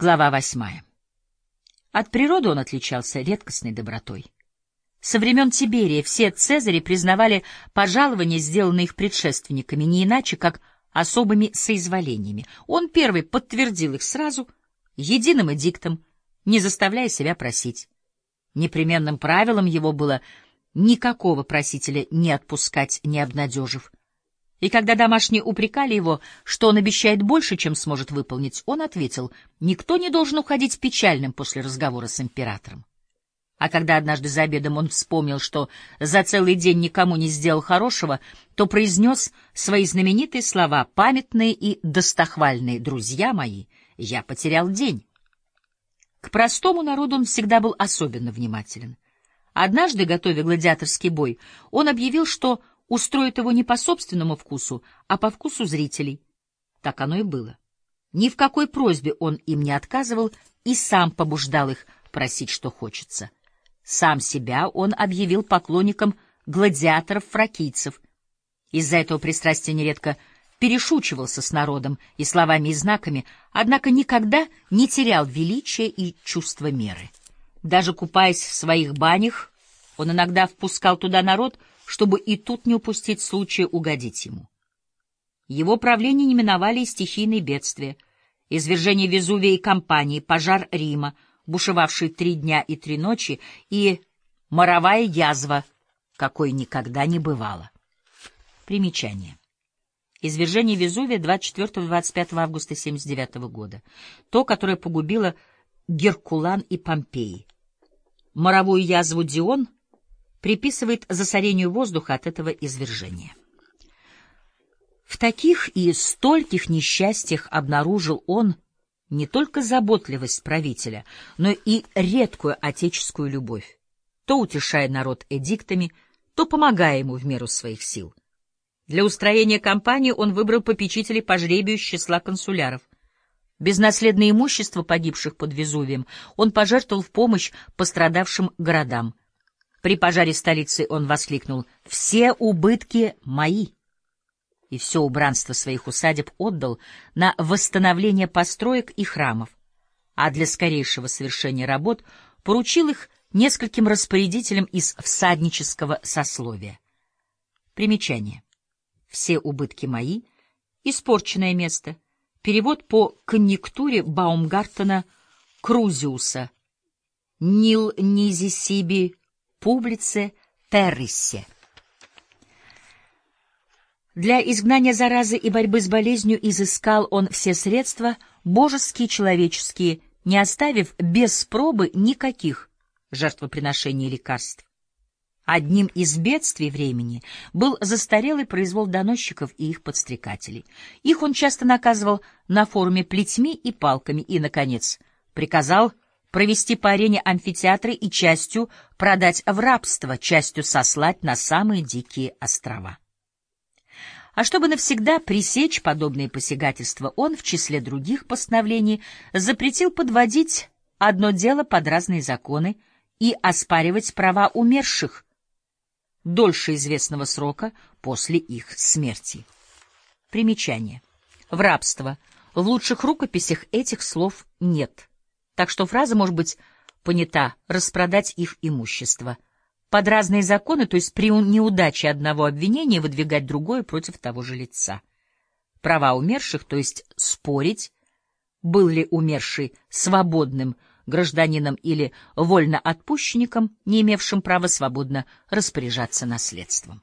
Глава восьмая. От природы он отличался редкостной добротой. Со времен Тиберия все цезари признавали пожалования, сделанные их предшественниками, не иначе, как особыми соизволениями. Он первый подтвердил их сразу, единым эдиктом, не заставляя себя просить. Непременным правилом его было никакого просителя не отпускать, не обнадежив. И когда домашние упрекали его, что он обещает больше, чем сможет выполнить, он ответил, никто не должен уходить печальным после разговора с императором. А когда однажды за обедом он вспомнил, что за целый день никому не сделал хорошего, то произнес свои знаменитые слова, памятные и достохвальные «Друзья мои, я потерял день». К простому народу он всегда был особенно внимателен. Однажды, готовя гладиаторский бой, он объявил, что устроит его не по собственному вкусу, а по вкусу зрителей. Так оно и было. Ни в какой просьбе он им не отказывал и сам побуждал их просить, что хочется. Сам себя он объявил поклонником гладиаторов-фракийцев. Из-за этого пристрастия нередко перешучивался с народом и словами и знаками, однако никогда не терял величия и чувства меры. Даже купаясь в своих банях, он иногда впускал туда народ, чтобы и тут не упустить случая угодить ему. Его правление не миновали и стихийные бедствия, извержение Везувия и Кампании, пожар Рима — бушевавший три дня и три ночи, и моровая язва, какой никогда не бывало. Примечание. Извержение Везувия 24-25 августа 79 года. То, которое погубило Геркулан и Помпеи. Моровую язву Дион приписывает засорению воздуха от этого извержения. В таких и стольких несчастьях обнаружил он, не только заботливость правителя, но и редкую отеческую любовь, то утешая народ эдиктами, то помогая ему в меру своих сил. Для устроения кампании он выбрал попечителей по жребию из числа консуляров. Безнаследное имущество погибших под Везувием он пожертвовал в помощь пострадавшим городам. При пожаре столицы он воскликнул «Все убытки мои!» и все убранство своих усадеб отдал на восстановление построек и храмов, а для скорейшего совершения работ поручил их нескольким распорядителям из всаднического сословия. Примечание. Все убытки мои, испорченное место, перевод по конъюнктуре Баумгартена Крузиуса, Нил Низисиби Публице Террисе. Для изгнания заразы и борьбы с болезнью изыскал он все средства, божеские человеческие, не оставив без пробы никаких жертвоприношений лекарств. Одним из бедствий времени был застарелый произвол доносчиков и их подстрекателей. Их он часто наказывал на форуме плетьми и палками и, наконец, приказал провести по арене амфитеатры и частью продать в рабство, частью сослать на самые дикие острова. А чтобы навсегда пресечь подобные посягательства, он, в числе других постановлений, запретил подводить одно дело под разные законы и оспаривать права умерших дольше известного срока после их смерти. Примечание. В рабство. В лучших рукописях этих слов нет, так что фраза может быть понята «распродать их имущество» под разные законы, то есть при неудаче одного обвинения выдвигать другое против того же лица. Права умерших, то есть спорить, был ли умерший свободным гражданином или вольноотпущенником, не имевшим права свободно распоряжаться наследством.